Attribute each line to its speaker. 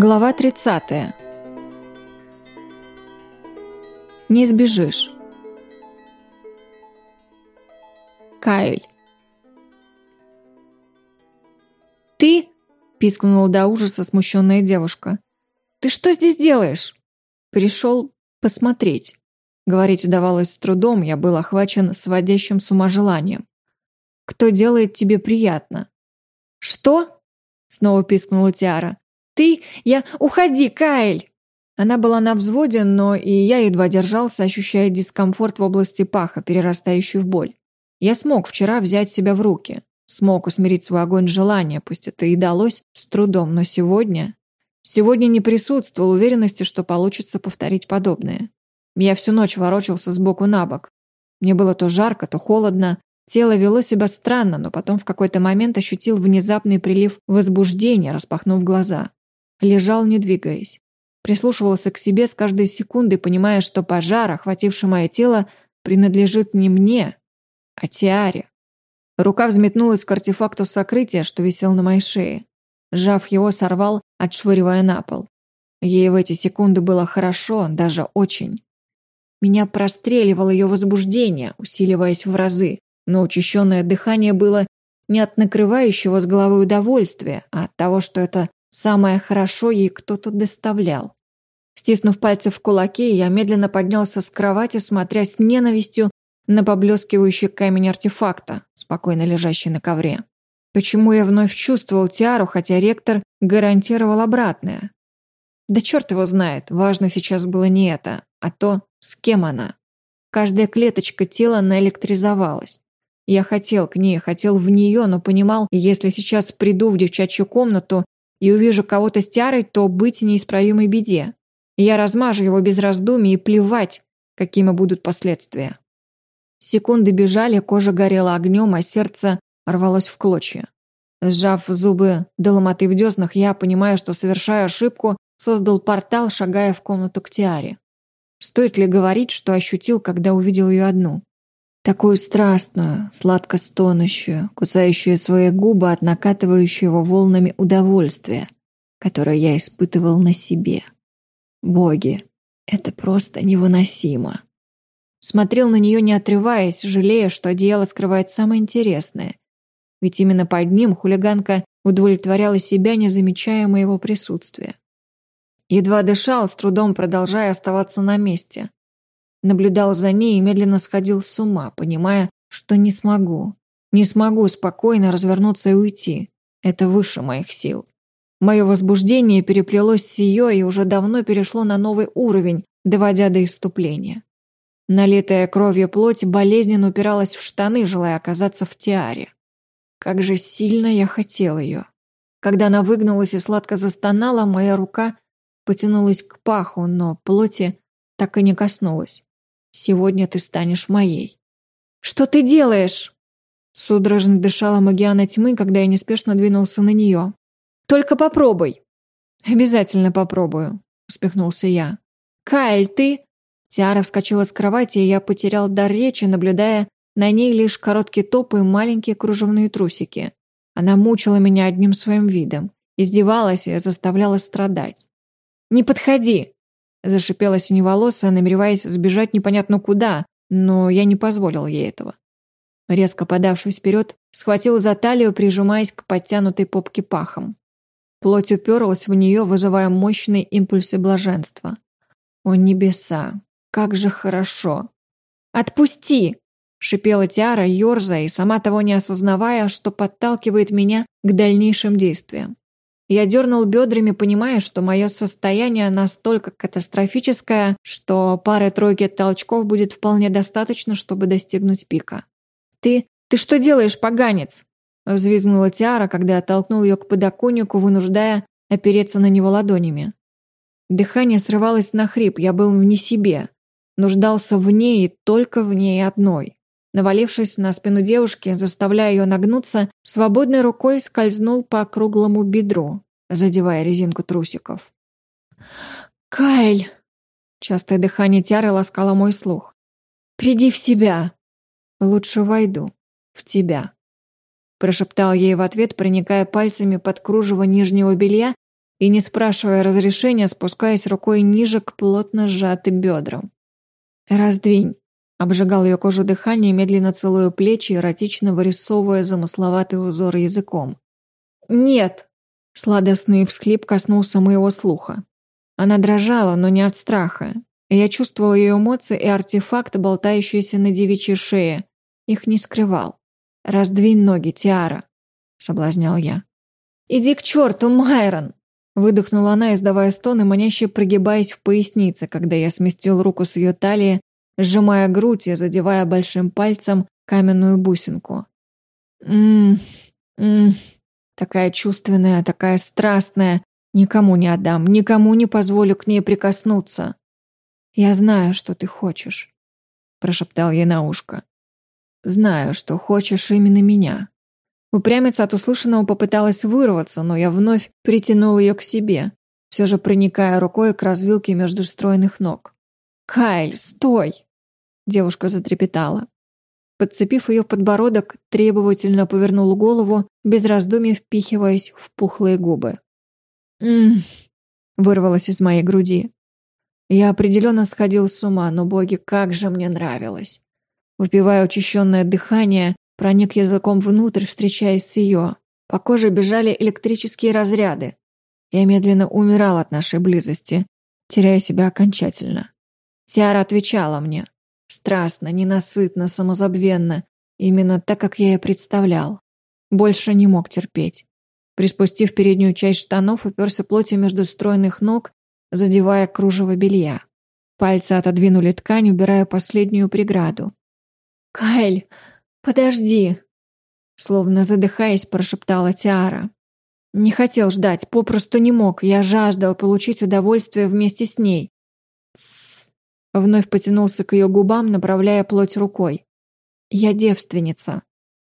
Speaker 1: Глава 30. Не сбежишь. Кайль. «Ты?» – пискнула до ужаса смущенная девушка. «Ты что здесь делаешь?» «Пришел посмотреть». Говорить удавалось с трудом, я был охвачен сводящим с ума желанием. «Кто делает тебе приятно?» «Что?» – снова пискнула Тиара. «Ты? Я... Уходи, Кайль!» Она была на взводе, но и я едва держался, ощущая дискомфорт в области паха, перерастающий в боль. Я смог вчера взять себя в руки. Смог усмирить свой огонь желания, пусть это и далось с трудом, но сегодня... Сегодня не присутствовал уверенности, что получится повторить подобное. Я всю ночь ворочался сбоку на бок. Мне было то жарко, то холодно. Тело вело себя странно, но потом в какой-то момент ощутил внезапный прилив возбуждения, распахнув глаза. Лежал, не двигаясь. Прислушивался к себе с каждой секундой, понимая, что пожар, охвативший мое тело, принадлежит не мне, а Тиаре. Рука взметнулась к артефакту сокрытия, что висел на моей шее. Сжав его, сорвал, отшвыривая на пол. Ей в эти секунды было хорошо, даже очень. Меня простреливало ее возбуждение, усиливаясь в разы, но учащенное дыхание было не от накрывающего с головой удовольствия, а от того, что это Самое хорошо ей кто-то доставлял. Стиснув пальцы в кулаки, я медленно поднялся с кровати, смотря с ненавистью на поблескивающий камень артефакта, спокойно лежащий на ковре. Почему я вновь чувствовал Тиару, хотя ректор гарантировал обратное? Да черт его знает, важно сейчас было не это, а то, с кем она. Каждая клеточка тела наэлектризовалась. Я хотел к ней, хотел в нее, но понимал, если сейчас приду в девчачью комнату и увижу кого-то с тярой, то быть неисправимой беде. я размажу его без раздумий и плевать, какими будут последствия. Секунды бежали, кожа горела огнем, а сердце рвалось в клочья. Сжав зубы до ломоты в деснах, я, понимая, что совершаю ошибку, создал портал, шагая в комнату к Тиаре. Стоит ли говорить, что ощутил, когда увидел ее одну? Такую страстную, сладко стонущую, кусающую свои губы от накатывающего волнами удовольствия, которое я испытывал на себе. Боги, это просто невыносимо. Смотрел на нее не отрываясь, жалея, что одеяло скрывает самое интересное. Ведь именно под ним хулиганка удовлетворяла себя, не замечая моего присутствия. Едва дышал, с трудом продолжая оставаться на месте. Наблюдал за ней и медленно сходил с ума, понимая, что не смогу. Не смогу спокойно развернуться и уйти. Это выше моих сил. Мое возбуждение переплелось с ее и уже давно перешло на новый уровень, доводя до иступления. Налитая кровью плоть болезненно упиралась в штаны, желая оказаться в тиаре. Как же сильно я хотел ее. Когда она выгнулась и сладко застонала, моя рука потянулась к паху, но плоти так и не коснулась. Сегодня ты станешь моей». «Что ты делаешь?» Судорожно дышала Магиана тьмы, когда я неспешно двинулся на нее. «Только попробуй». «Обязательно попробую», — успехнулся я. «Кайль, ты...» Тиара вскочила с кровати, и я потерял дар речи, наблюдая на ней лишь короткие топы и маленькие кружевные трусики. Она мучила меня одним своим видом, издевалась и заставляла страдать. «Не подходи!» Зашипела синеволосая, намереваясь сбежать непонятно куда, но я не позволил ей этого. Резко подавшись вперед, схватил за талию, прижимаясь к подтянутой попке пахом. Плоть уперлась в нее, вызывая мощные импульсы блаженства. «О небеса! Как же хорошо!» «Отпусти!» — шипела Тиара, ерзая и сама того не осознавая, что подталкивает меня к дальнейшим действиям. Я дернул бедрами, понимая, что мое состояние настолько катастрофическое, что пары-тройки толчков будет вполне достаточно, чтобы достигнуть пика. «Ты... ты что делаешь, поганец?» Взвизгнула Тиара, когда я толкнул ее к подоконнику, вынуждая опереться на него ладонями. Дыхание срывалось на хрип, я был вне себе. Нуждался в ней только в ней одной. Навалившись на спину девушки, заставляя ее нагнуться, свободной рукой скользнул по круглому бедру, задевая резинку трусиков. «Кайль!» Частое дыхание Тяры ласкало мой слух. «Приди в себя!» «Лучше войду. В тебя!» Прошептал ей в ответ, проникая пальцами под кружево нижнего белья и, не спрашивая разрешения, спускаясь рукой ниже к плотно сжатым бедрам. «Раздвинь», — обжигал ее кожу дыхание, медленно целуя плечи, эротично вырисовывая замысловатый узор языком. «Нет!» — сладостный всхлип коснулся моего слуха. Она дрожала, но не от страха. Я чувствовал ее эмоции и артефакт, болтающийся на девичьей шее. Их не скрывал. «Раздвинь ноги, Тиара», — соблазнял я. «Иди к черту, Майрон!» Выдохнула она, издавая стоны, маняще прогибаясь в пояснице, когда я сместил руку с ее талии, сжимая грудь и задевая большим пальцем каменную бусинку. «Ммм, ммм, такая чувственная, такая страстная. Никому не отдам, никому не позволю к ней прикоснуться». «Я знаю, что ты хочешь», — прошептал ей на ушко. «Знаю, что хочешь именно меня». Упрямиться от услышанного попыталась вырваться, но я вновь притянул ее к себе, все же проникая рукой к развилке между стройных ног. «Кайль, стой!» Девушка затрепетала. Подцепив ее подбородок, требовательно повернул голову, без раздумий впихиваясь в пухлые губы. «М-м-м», вырвалось из моей груди. Я определенно сходил с ума, но, боги, как же мне нравилось. Выпивая учащенное дыхание, Проник языком внутрь, встречаясь с ее. По коже бежали электрические разряды. Я медленно умирал от нашей близости, теряя себя окончательно. Тиара отвечала мне. Страстно, ненасытно, самозабвенно. Именно так, как я и представлял. Больше не мог терпеть. Приспустив переднюю часть штанов, уперся плотью между стройных ног, задевая кружево белья. Пальцы отодвинули ткань, убирая последнюю преграду. «Кайль!» «Подожди!» Словно задыхаясь, прошептала Тиара. Не хотел ждать, попросту не мог. Я жаждал получить удовольствие вместе с ней. Тссс. Вновь потянулся к ее губам, направляя плоть рукой. Я девственница.